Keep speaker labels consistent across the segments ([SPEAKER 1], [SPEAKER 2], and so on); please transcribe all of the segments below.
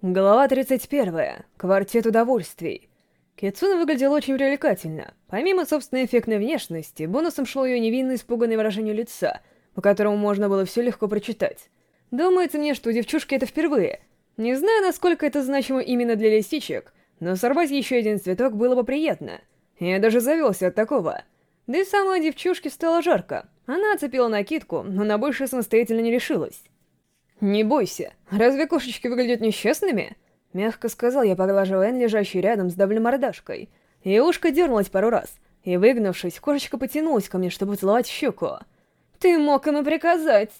[SPEAKER 1] Глава 31. Квартет удовольствий. Кицуна выглядела очень привлекательно. Помимо собственной эффектной внешности, бонусом шло ее невинно испуганное выражение лица, по которому можно было все легко прочитать. Думается мне, что у девчушки это впервые. Не знаю, насколько это значимо именно для лисичек, но сорвать еще один цветок было бы приятно. Я даже завелся от такого. Да и самой девчушке стало жарко. Она оцепила накидку, но на большее самостоятельно не решилась. «Не бойся, разве кошечки выглядят несчастными?» Мягко сказал я, поглаживая лежащий рядом с давлей мордашкой. И ушко дернулось пару раз, и, выгнувшись, кошечка потянулась ко мне, чтобы целовать щеку. «Ты мог ему приказать!»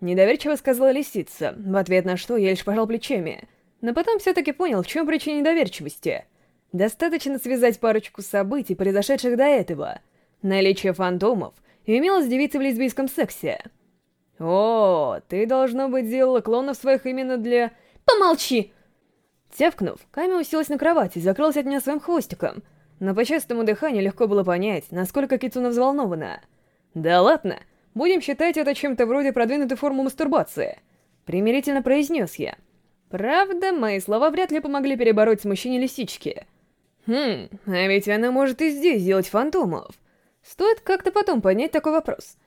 [SPEAKER 1] Недоверчиво сказала лисица, в ответ на что я лишь пожал плечами. Но потом все-таки понял, в чем причина недоверчивости. Достаточно связать парочку событий, произошедших до этого. Наличие фантомов имелось девица в лесбийском сексе — «О, ты, должно быть, делала клонов своих именно для...»
[SPEAKER 2] «Помолчи!»
[SPEAKER 1] Тявкнув, Ками уселась на кровати и закрылась от меня своим хвостиком. Но по частому дыханию легко было понять, насколько Кицуна взволнована. «Да ладно, будем считать это чем-то вроде продвинутой формы мастурбации», — примирительно произнес я. Правда, мои слова вряд ли помогли перебороть смущение лисички. Хм, а ведь она может и здесь делать фантомов. Стоит как-то потом поднять такой вопрос —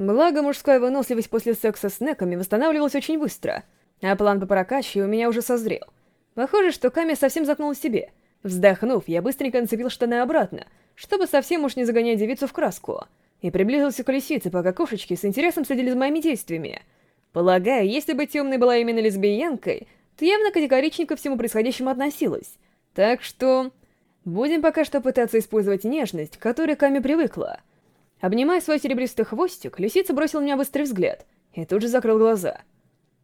[SPEAKER 1] Благо, мужская выносливость после секса с неками восстанавливалась очень быстро, а план по прокачке у меня уже созрел. Похоже, что Ками совсем загнул себе. Вздохнув, я быстренько нацепил штаны обратно, чтобы совсем уж не загонять девицу в краску, и приблизился к лисице, пока кошечки с интересом следили за моими действиями. Полагаю, если бы темной была именно лесбиянкой, то явно категорично ко всему происходящему относилась. Так что... Будем пока что пытаться использовать нежность, к которой Ками привыкла — Обнимая свой серебристый хвостик, лисица бросила на меня быстрый взгляд и тут же закрыл глаза.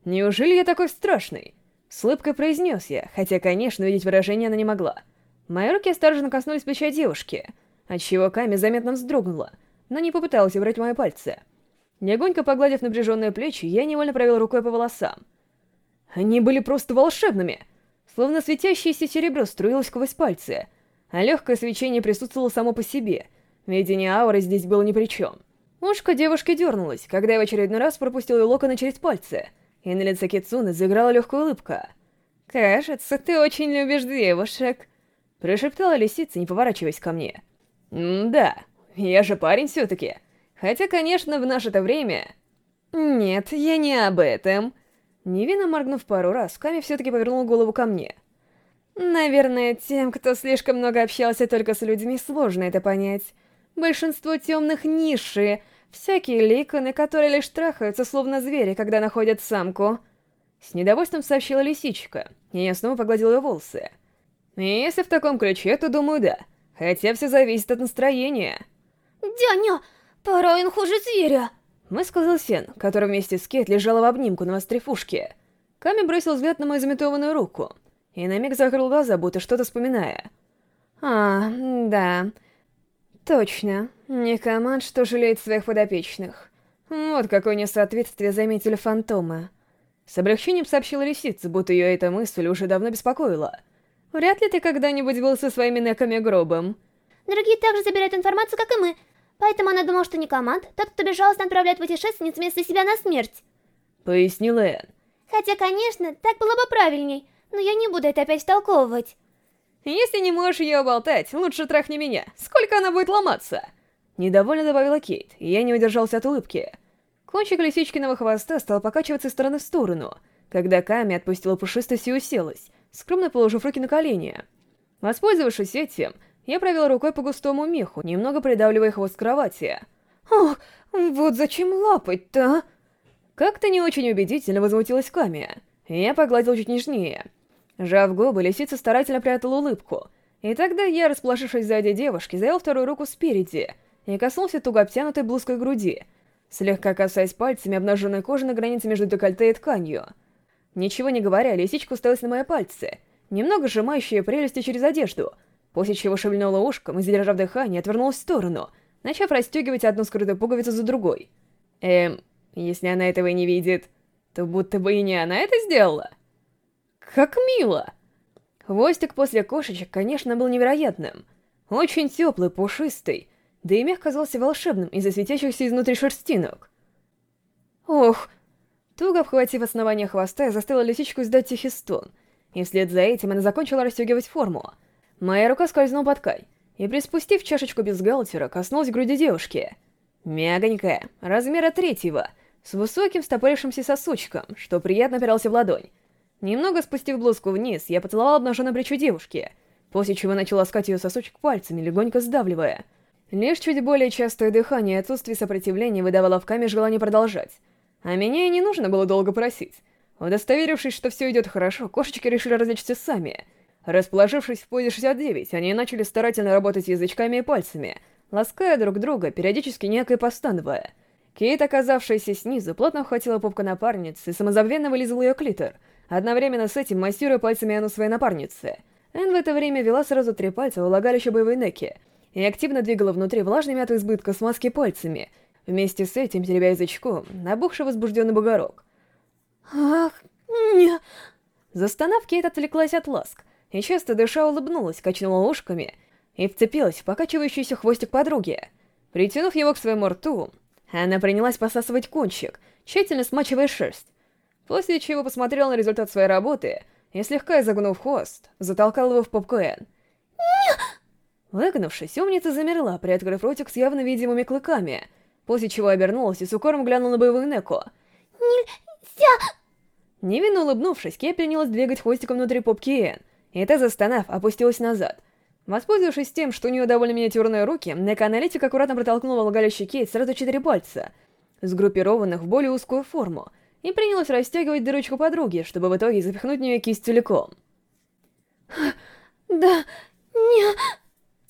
[SPEAKER 1] «Неужели я такой страшный?» С улыбкой произнес я, хотя, конечно, видеть выражение она не могла. Мои руки осторожно коснулись плеча девушки, отчего Ками заметно вздрогнула, но не попыталась убрать мои пальцы. Легонько погладив напряженные плечи, я невольно провел рукой по волосам. Они были просто волшебными! Словно светящееся серебро струилось сквозь пальцы, а легкое свечение присутствовало само по себе — Видение ауры здесь было ни при чем. Ушко девушки дернулось, когда я в очередной раз пропустил ее локоны через пальцы, и на лице Кицуны заиграла легкая улыбка. «Кажется, ты очень любишь девушек», — прошептала лисица, не поворачиваясь ко мне. «Да, я же парень все-таки. Хотя, конечно, в наше-то время...» «Нет, я не об этом». Невинно моргнув пару раз, Ками все-таки повернул голову ко мне. «Наверное, тем, кто слишком много общался только с людьми, сложно это понять. Большинство темных ниши, всякие ликоны, которые лишь трахаются, словно звери, когда находят самку. С недовольством сообщила лисичка, и я снова погладил ее волосы. Если в таком ключе, то думаю, да. Хотя все зависит от настроения.
[SPEAKER 2] «Дяня, порой он хуже зверя!»
[SPEAKER 1] сказал Сен, который вместе с Кет лежала в обнимку на вострефушке. Ками бросил взгляд на мою заметованную руку, и на миг закрыл глаза, будто что-то вспоминая. «А, да, Точно. Не команд, что жалеет своих подопечных. Вот какое несоответствие заметили фантомы. С облегчением сообщила лисица, будто ее эта мысль уже давно беспокоила. Вряд ли ты когда-нибудь был со своими неками гробом.
[SPEAKER 2] Другие также забирают информацию, как и мы. Поэтому она думала, что не команд, тот, кто безжалостно отправляет путешественниц вместо себя на смерть.
[SPEAKER 1] Пояснила Энн.
[SPEAKER 2] Хотя, конечно, так было бы правильней, но я не буду это опять втолковывать.
[SPEAKER 1] Если не можешь ее болтать, лучше трахни меня. Сколько она будет ломаться?» Недовольно добавила Кейт, и я не удержался от улыбки. Кончик лисичкиного хвоста стал покачиваться из стороны в сторону, когда Ками отпустила пушистость и уселась, скромно положив руки на колени. Воспользовавшись этим, я провел рукой по густому меху, немного придавливая хвост кровати. «Ох, вот зачем лапать-то?» Как-то не очень убедительно возмутилась Ками. Я погладил чуть нежнее. Жав губы, лисица старательно прятала улыбку. И тогда я, расположившись сзади девушки, завел вторую руку спереди и коснулся туго обтянутой блузкой груди, слегка касаясь пальцами обнаженной кожи на границе между декольте и тканью. Ничего не говоря, лисичка уставилась на мои пальцы, немного сжимающие прелести через одежду, после чего шевельнула ушком и, задержав дыхание, отвернулась в сторону, начав расстегивать одну скрытую пуговицу за другой. Эм, если она этого и не видит, то будто бы и не она это сделала. Как мило! Хвостик после кошечек, конечно, был невероятным. Очень теплый, пушистый, да и мех казался волшебным из-за светящихся изнутри шерстинок. Ох! Туго обхватив основание хвоста, я заставила лисичку издать тихий стон, и вслед за этим она закончила расстегивать форму. Моя рука скользнула под ткань, и, приспустив чашечку бюстгальтера, коснулась груди девушки. Мягонькая, размера третьего, с высоким стопорившимся сосочком, что приятно опирался в ладонь. Немного спустив блузку вниз, я поцеловал обнаженное плечо девушки, после чего начал ласкать ее сосочек пальцами, легонько сдавливая. Лишь чуть более частое дыхание и отсутствие сопротивления выдавало в каме желание продолжать. А меня и не нужно было долго просить. Удостоверившись, что все идет хорошо, кошечки решили развлечься сами. Расположившись в позе 69, они начали старательно работать язычками и пальцами, лаская друг друга, периодически некое постановая. Кейт, оказавшаяся снизу, плотно ухватила попку напарницы и самозабвенно вылизывала ее клитор, одновременно с этим массируя пальцами Ану своей напарницы. Энн в это время вела сразу три пальца в влагалище боевой неки и активно двигала внутри влажными от избытка смазки пальцами, вместе с этим теребя язычком набухший возбужденный бугорок.
[SPEAKER 2] Ах, не...
[SPEAKER 1] Застонав, Кейт отвлеклась от ласк, и часто дыша улыбнулась, качнула ушками и вцепилась в покачивающийся хвостик подруги. Притянув его к своему рту, она принялась посасывать кончик, тщательно смачивая шерсть, после чего посмотрела на результат своей работы и, слегка изогнув хвост, затолкал его в попку Энн. Выгнувшись, умница замерла, приоткрыв ротик с явно видимыми клыками, после чего обернулась и с укором глянула на боевую Неко.
[SPEAKER 2] Нельзя!
[SPEAKER 1] Невинно улыбнувшись, Кей принялась двигать хвостиком внутри попки Энн, и та, застонав, опустилась назад. Воспользовавшись тем, что у нее довольно миниатюрные руки, Нека-аналитик аккуратно протолкнула влагалище Кейт сразу четыре пальца, сгруппированных в более узкую форму, и принялась растягивать дырочку подруги, чтобы в итоге запихнуть в нее кисть целиком.
[SPEAKER 2] Да, не...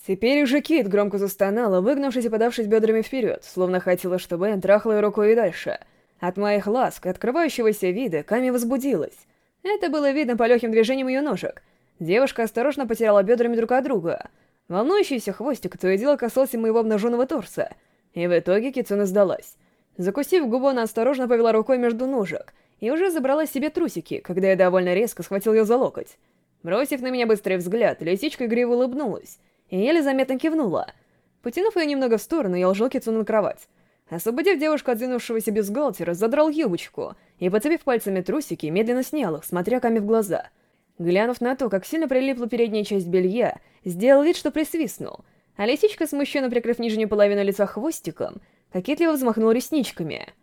[SPEAKER 1] Теперь уже Кейт громко застонала, выгнувшись и подавшись бедрами вперед, словно хотела, чтобы Энн трахала ее рукой и дальше. От моих ласк и открывающегося вида Ками возбудилась. Это было видно по легким движениям ее ножек. Девушка осторожно потеряла бедрами друг от друга. Волнующийся хвостик то и дело касался моего обнаженного торса. И в итоге Кицуна сдалась. Закусив губу, она осторожно повела рукой между ножек и уже забрала себе трусики, когда я довольно резко схватил ее за локоть. Бросив на меня быстрый взгляд, лисичка игриво улыбнулась и еле заметно кивнула. Потянув ее немного в сторону, я ложил Кицуну на кровать. Освободив девушку от двинувшегося бюстгальтера, задрал юбочку и, поцепив пальцами трусики, медленно снял их, смотря Ками в глаза. Глянув на то, как сильно прилипла передняя часть белья, сделал вид, что присвистнул, а лисичка, смущенно прикрыв нижнюю половину лица хвостиком, кокетливо взмахнул ресничками.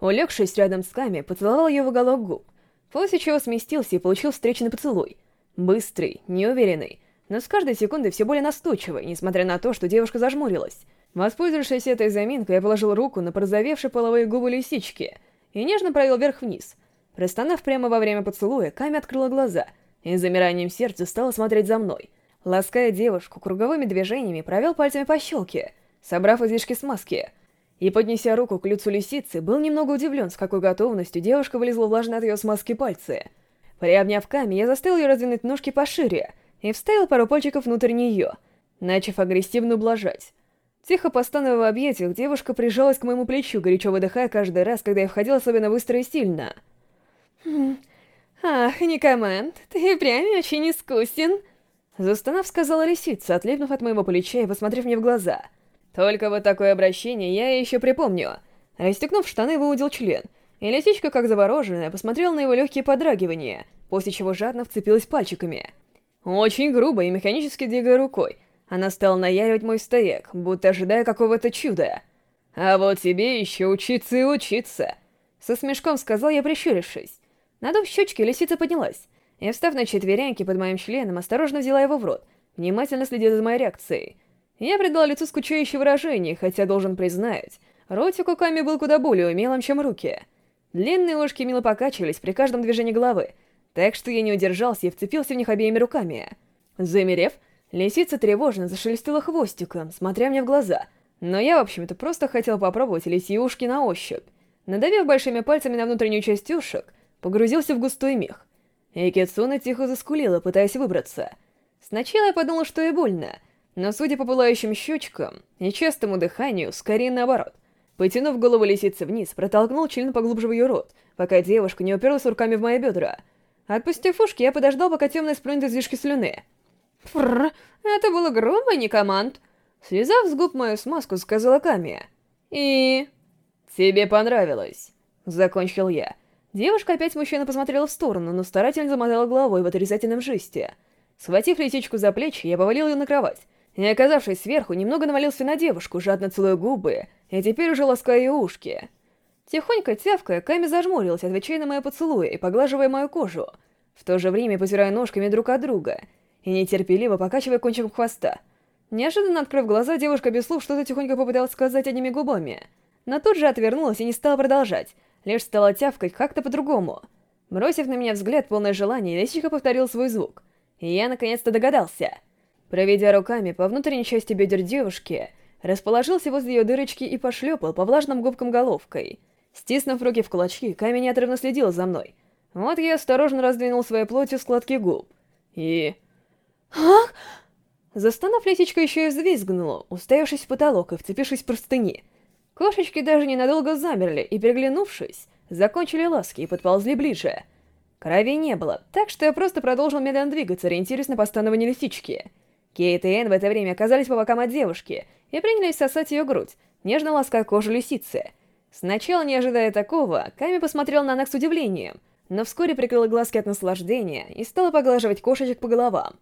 [SPEAKER 1] Улегшись рядом с Ками, поцеловал ее в уголок губ, после чего сместился и получил встречный поцелуй. Быстрый, неуверенный, но с каждой секундой все более настойчивый, несмотря на то, что девушка зажмурилась. Воспользовавшись этой заминкой, я положил руку на порозовевшие половые губы лисички и нежно провел вверх-вниз. Простонав прямо во время поцелуя, Ками открыла глаза и с замиранием сердца стала смотреть за мной. Лаская девушку, круговыми движениями провел пальцами по щелке, собрав излишки смазки. И, поднеся руку к лицу лисицы, был немного удивлен, с какой готовностью девушка вылезла влажно от ее смазки пальцы. Приобняв Ками, я заставил ее раздвинуть ножки пошире и вставил пару пальчиков внутрь нее, начав агрессивно ублажать. Тихо постановая в объятиях, девушка прижалась к моему плечу, горячо выдыхая каждый раз, когда я входил особенно быстро и сильно.
[SPEAKER 2] Хм. «Ах, Никоманд, ты прям очень искусен!»
[SPEAKER 1] Застонав, сказала лисица, отлипнув от моего плеча и посмотрев мне в глаза. Только вот такое обращение я еще припомню. Расстегнув штаны, выудил член, и лисичка, как завороженная, посмотрела на его легкие подрагивания, после чего жадно вцепилась пальчиками. Очень грубо и механически двигая рукой, она стала наяривать мой стояк, будто ожидая какого-то чуда. «А вот тебе еще учиться и учиться!» Со смешком сказал я, прищурившись. Надув щечки, лисица поднялась, и, встав на четвереньки под моим членом, осторожно взяла его в рот, внимательно следя за моей реакцией. Я придал лицу скучающее выражение, хотя должен признать, ротик у Ками был куда более умелым, чем руки. Длинные ложки мило покачивались при каждом движении головы, так что я не удержался и вцепился в них обеими руками. Замерев, Лисица тревожно зашелестела хвостиком, смотря мне в глаза. Но я, в общем-то, просто хотел попробовать лисьи ушки на ощупь. Надавив большими пальцами на внутреннюю часть ушек, погрузился в густой мех. И Китсуна тихо заскулила, пытаясь выбраться. Сначала я подумал, что ей больно, но, судя по пылающим щечкам и частому дыханию, скорее наоборот. Потянув голову лисицы вниз, протолкнул член поглубже в ее рот, пока девушка не уперлась руками в мои бедра. Отпустив ушки, я подождал, пока темная сплюнет излишки слюны.
[SPEAKER 2] Фррр, это было грубо, не команд.
[SPEAKER 1] Слезав с губ мою смазку, сказала Камия. И...
[SPEAKER 2] Тебе понравилось. Закончил я.
[SPEAKER 1] Девушка опять смущенно посмотрела в сторону, но старательно замотала головой в отрицательном жесте. Схватив лисичку за плечи, я повалил ее на кровать, и, оказавшись сверху, немного навалился на девушку, жадно целуя губы, и теперь уже лаская ее ушки. Тихонько тявкая, Ками зажмурилась, отвечая на мои поцелуи и поглаживая мою кожу, в то же время потирая ножками друг от друга, и нетерпеливо покачивая кончиком хвоста. Неожиданно открыв глаза, девушка без слов что-то тихонько попыталась сказать одними губами, но тут же отвернулась и не стала продолжать, лишь стала тявкать как-то по-другому. Бросив на меня взгляд, полное желание, лисичка повторил свой звук. И я наконец-то догадался. Проведя руками по внутренней части бедер девушки, расположился возле ее дырочки и пошлепал по влажным губкам головкой. Стиснув руки в кулачки, камень неотрывно следил за мной. Вот я осторожно раздвинул своей плотью складки губ. И... Ах! Застонав, лисичка еще и взвизгнула, уставившись в потолок и вцепившись в простыни. Кошечки даже ненадолго замерли и, переглянувшись, закончили ласки и подползли ближе. Крови не было, так что я просто продолжил медленно двигаться, ориентируясь на постановление лисички. Кейт и Энн в это время оказались по бокам от девушки и принялись сосать ее грудь, нежно лаская кожу лисицы. Сначала, не ожидая такого, Ками посмотрел на Нак с удивлением, но вскоре прикрыла глазки от наслаждения и стала поглаживать кошечек по головам.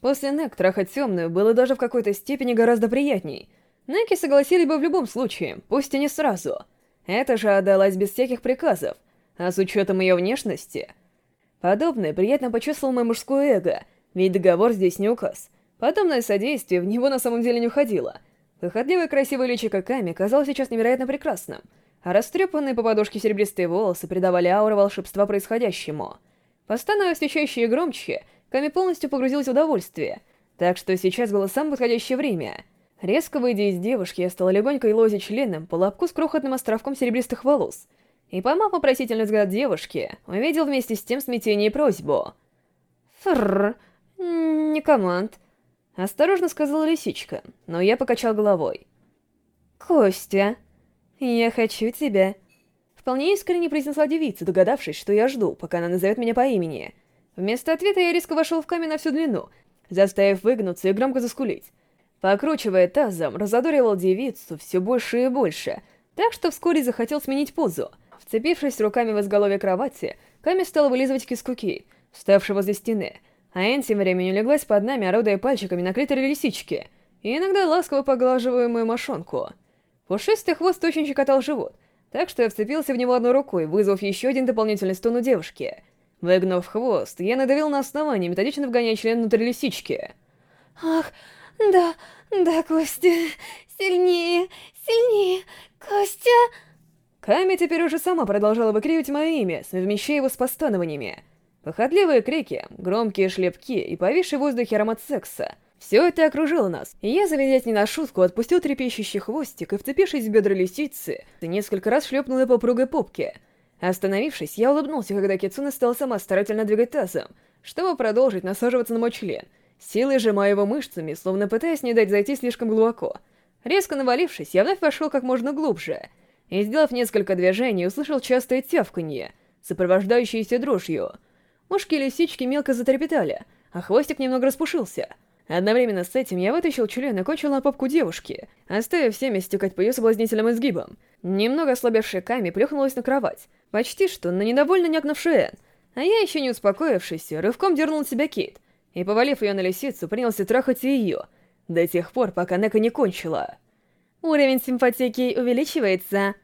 [SPEAKER 1] После Нек трахать темную было даже в какой-то степени гораздо приятней — Неки согласились бы в любом случае, пусть и не сразу. Это же отдалась без всяких приказов, а с учетом ее внешности... Подобное приятно почувствовал мое мужское эго, ведь договор здесь не указ. Подобное содействие в него на самом деле не уходило. Выходливое красивое личико Ками казалось сейчас невероятно прекрасным, а растрепанные по подушке серебристые волосы придавали ауру волшебства происходящему. Постановая встречающие громче, Ками полностью погрузилась в удовольствие, так что сейчас было самое подходящее время — Резко выйдя из девушки, я стала легонько елозить членом по лобку с крохотным островком серебристых волос. И, поймав вопросительный взгляд девушки, увидел вместе с тем смятение и просьбу. «Фрррр, не команд», — осторожно сказала лисичка, но я покачал головой. «Костя, я хочу тебя», — вполне искренне произнесла девица, догадавшись, что я жду, пока она назовет меня по имени. Вместо ответа я резко вошел в камень на всю длину, заставив выгнуться и громко заскулить. Покручивая тазом, разодоривал девицу все больше и больше, так что вскоре захотел сменить позу. Вцепившись руками в изголовье кровати, Ками стал вылизывать киску Кейт, вставший возле стены, а тем временем леглась под нами, орудуя пальчиками на клиторе лисички, и иногда ласково поглаживая мою мошонку. Пушистый хвост очень щекотал живот, так что я вцепился в него одной рукой, вызвав еще один дополнительный стон у девушки. Выгнув хвост, я надавил на основание, методично вгоняя член внутрь лисички.
[SPEAKER 2] «Ах, да, да, Костя, сильнее, сильнее, Костя.
[SPEAKER 1] Ками теперь уже сама продолжала выкрикивать мое имя, совмещая его с постанованиями. Походливые крики, громкие шлепки и повисший в воздухе аромат секса. Все это окружило нас, и я, заведясь не на шутку, отпустил трепещущий хвостик и, вцепившись в бедра лисицы, несколько раз шлепнул ее по упругой попке. Остановившись, я улыбнулся, когда Кицуна стала сама старательно двигать тазом, чтобы продолжить насаживаться на мой член — силой сжимая его мышцами, словно пытаясь не дать зайти слишком глубоко. Резко навалившись, я вновь вошел как можно глубже, и, сделав несколько движений, услышал частое тявканье, сопровождающееся дрожью. Ушки лисички мелко затрепетали, а хвостик немного распушился. Одновременно с этим я вытащил член и кончил попку девушки, оставив всеми стекать по ее соблазнительным изгибам. Немного ослабевшая Ками плюхнулась на кровать, почти что на недовольно някнувшую Энн, а я, еще не успокоившись, рывком дернул себя Кейт — и, повалив ее на лисицу, принялся трахать ее, до тех пор, пока Нека не кончила. Уровень симпатики увеличивается.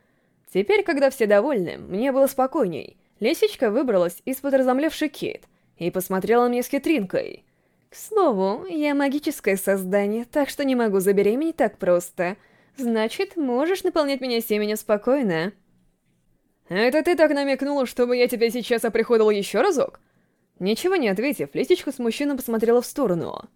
[SPEAKER 1] Теперь, когда все довольны, мне было спокойней. Лисичка выбралась из-под разомлевшей Кейт и посмотрела мне с хитринкой. К слову, я магическое создание, так что не могу забеременеть так просто. Значит, можешь наполнять меня семенем спокойно. Это ты так намекнула, чтобы я тебя сейчас оприходовал еще разок? Ничего не ответив, лисичка мужчиной посмотрела в сторону.